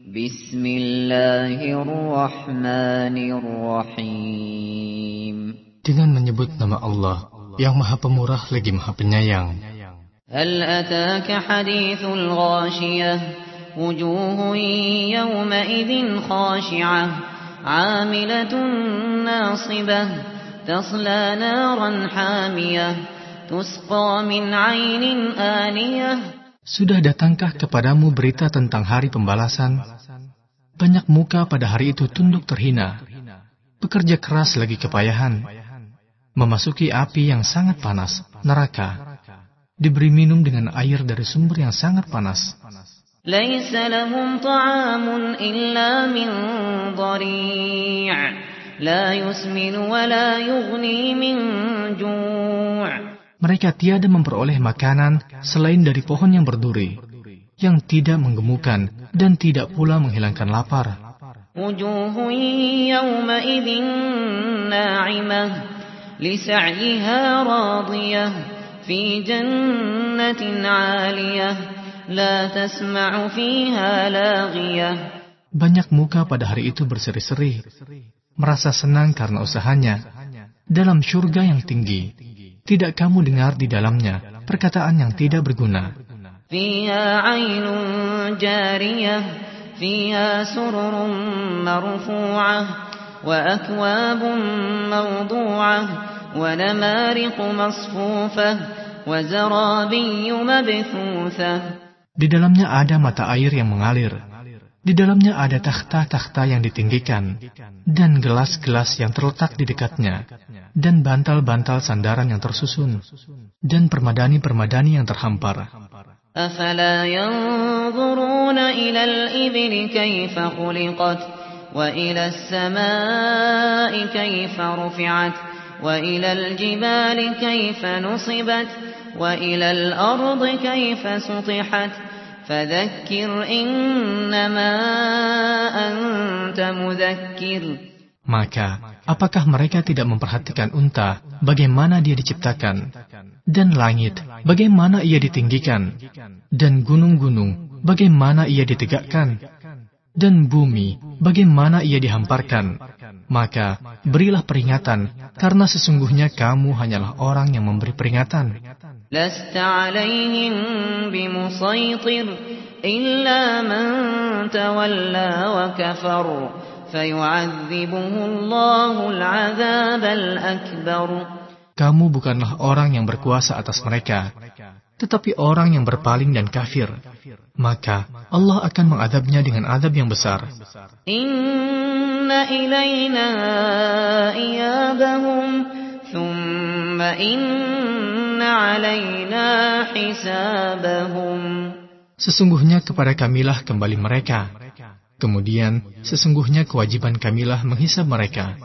بسم الله الرحمن الرحيم. Dengan menyebut nama Allah yang maha pemurah lagi maha penyayang. هل أتاك حديث الغاشية؟ وجوه يومئذ خاشعة. عاملة ناصبة. تصلى نارا حامية. تسقى من عين آنية. Sudah datangkah kepadamu berita tentang hari pembalasan? Banyak muka pada hari itu tunduk terhina, bekerja keras lagi kepayahan, memasuki api yang sangat panas, neraka, diberi minum dengan air dari sumber yang sangat panas mereka tiada memperoleh makanan selain dari pohon yang berduri, yang tidak menggemukan dan tidak pula menghilangkan lapar. Banyak muka pada hari itu berseri-seri, merasa senang karena usahanya, dalam syurga yang tinggi, tidak kamu dengar di dalamnya perkataan yang tidak berguna. Di dalamnya ada mata air yang mengalir, Di dalamnya ada takhta-takhta yang ditinggikan dan gelas-gelas yang terletak di dekatnya dan bantal-bantal sandaran yang tersusun dan permadani-permadani yang terhampar. أفلا ينظرون إلى الإبل كيف خلقت وإلى السماء كيف رفعت وإلى الجبال كيف نصبت وإلى الأرض كيف سطحت فذكر إنما أنت مذكر Maka, apakah mereka tidak memperhatikan unta, bagaimana dia diciptakan, dan langit, bagaimana ia ditinggikan, dan gunung-gunung, bagaimana ia ditegakkan, dan bumi, bagaimana ia dihamparkan. Maka, berilah peringatan karena sesungguhnya kamu hanyalah orang yang memberi peringatan. Alaihim bimusaitir illa man tawalla wa kafar fayu'adzibuhu Allahul al akbar. Kamu bukanlah orang yang berkuasa atas mereka, tetapi orang yang berpaling dan kafir. Maka Allah akan mengadabnya dengan adab yang besar. Inna ilayna iyabahum thumma inna. Sesungguhnya kepada kamilah kembali mereka. Kemudian, sesungguhnya kewajiban kamilah menghisab mereka.